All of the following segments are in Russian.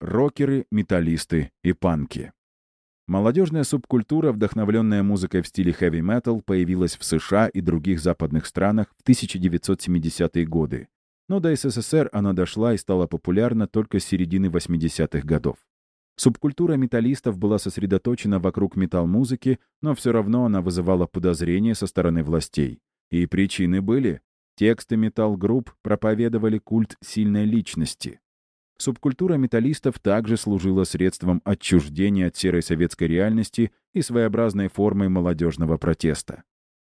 рокеры, металлисты и панки. Молодежная субкультура, вдохновленная музыкой в стиле хэви-метал, появилась в США и других западных странах в 1970-е годы. Но до СССР она дошла и стала популярна только с середины 80-х годов. Субкультура металлистов была сосредоточена вокруг метал-музыки, но все равно она вызывала подозрения со стороны властей. И причины были. Тексты метал-групп проповедовали культ сильной личности. Субкультура металлистов также служила средством отчуждения от серой советской реальности и своеобразной формой молодежного протеста.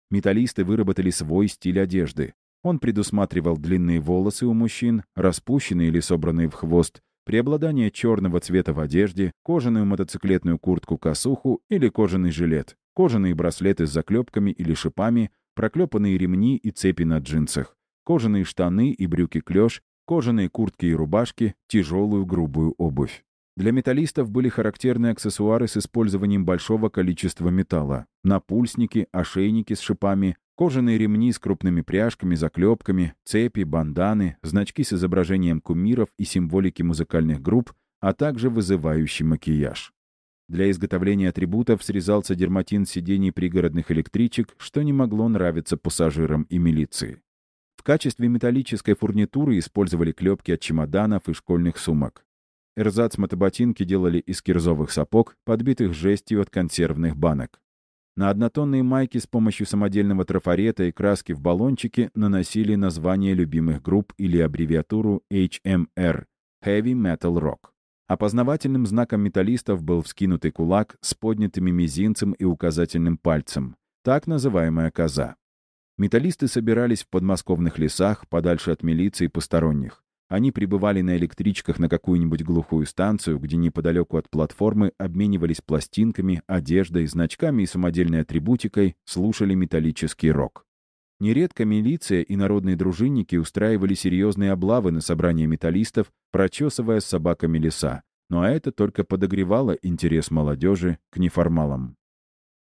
Металлисты выработали свой стиль одежды. Он предусматривал длинные волосы у мужчин, распущенные или собранные в хвост, преобладание черного цвета в одежде, кожаную мотоциклетную куртку-косуху или кожаный жилет, кожаные браслеты с заклепками или шипами, проклепанные ремни и цепи на джинсах, кожаные штаны и брюки-клеш, кожаные куртки и рубашки, тяжелую грубую обувь. Для металлистов были характерны аксессуары с использованием большого количества металла. Напульсники, ошейники с шипами, кожаные ремни с крупными пряжками, заклепками, цепи, банданы, значки с изображением кумиров и символики музыкальных групп, а также вызывающий макияж. Для изготовления атрибутов срезался дерматин сидений пригородных электричек, что не могло нравиться пассажирам и милиции. В качестве металлической фурнитуры использовали клепки от чемоданов и школьных сумок. Эрзац мотоботинки делали из кирзовых сапог, подбитых жестью от консервных банок. На однотонные майки с помощью самодельного трафарета и краски в баллончике наносили название любимых групп или аббревиатуру HMR — Heavy Metal Rock. Опознавательным знаком металлистов был вскинутый кулак с поднятыми мизинцем и указательным пальцем, так называемая коза. Металлисты собирались в подмосковных лесах, подальше от милиции и посторонних. Они прибывали на электричках на какую-нибудь глухую станцию, где неподалеку от платформы обменивались пластинками, одеждой, значками и самодельной атрибутикой, слушали металлический рок. Нередко милиция и народные дружинники устраивали серьезные облавы на собрания металлистов, прочесывая с собаками леса. Но это только подогревало интерес молодежи к неформалам.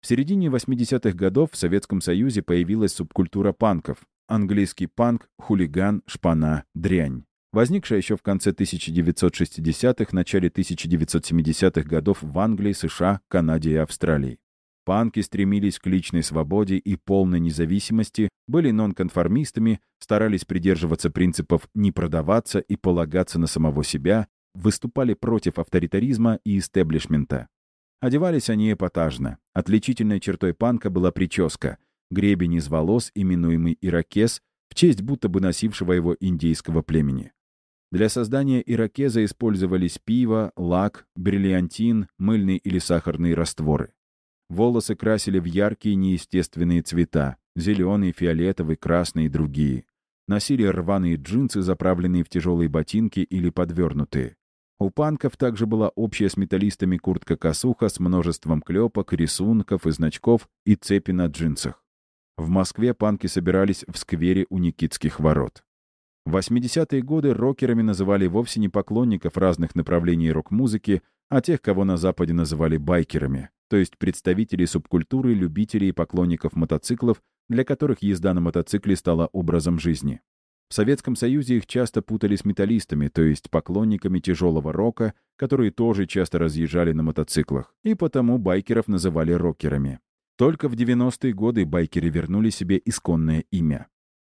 В середине 80-х годов в Советском Союзе появилась субкультура панков. Английский панк, хулиган, шпана, дрянь. Возникшая еще в конце 1960-х, начале 1970-х годов в Англии, США, Канаде и Австралии. Панки стремились к личной свободе и полной независимости, были нонконформистами, старались придерживаться принципов «не продаваться» и полагаться на самого себя, выступали против авторитаризма и истеблишмента. Одевались они эпатажно. Отличительной чертой панка была прическа. Гребень из волос, именуемый ирокез, в честь будто бы носившего его индейского племени. Для создания ирокеза использовались пиво, лак, бриллиантин, мыльные или сахарные растворы. Волосы красили в яркие неестественные цвета — зеленый, фиолетовый, красный и другие. Носили рваные джинсы, заправленные в тяжелые ботинки или подвернутые. У панков также была общая с металлистами куртка-косуха с множеством клепок, рисунков и значков и цепи на джинсах. В Москве панки собирались в сквере у Никитских ворот. В 80-е годы рокерами называли вовсе не поклонников разных направлений рок-музыки, а тех, кого на Западе называли байкерами, то есть представителей субкультуры, любителей и поклонников мотоциклов, для которых езда на мотоцикле стала образом жизни. В Советском Союзе их часто путали с металлистами, то есть поклонниками тяжелого рока, которые тоже часто разъезжали на мотоциклах, и потому байкеров называли рокерами. Только в 90-е годы байкеры вернули себе исконное имя.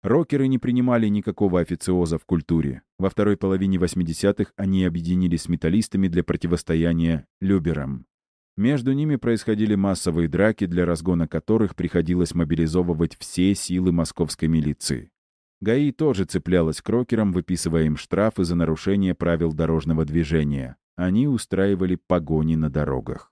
Рокеры не принимали никакого официоза в культуре. Во второй половине 80-х они объединились с металлистами для противостояния люберам. Между ними происходили массовые драки, для разгона которых приходилось мобилизовывать все силы московской милиции. ГАИ тоже цеплялась к рокерам, выписывая им штрафы за нарушение правил дорожного движения. Они устраивали погони на дорогах.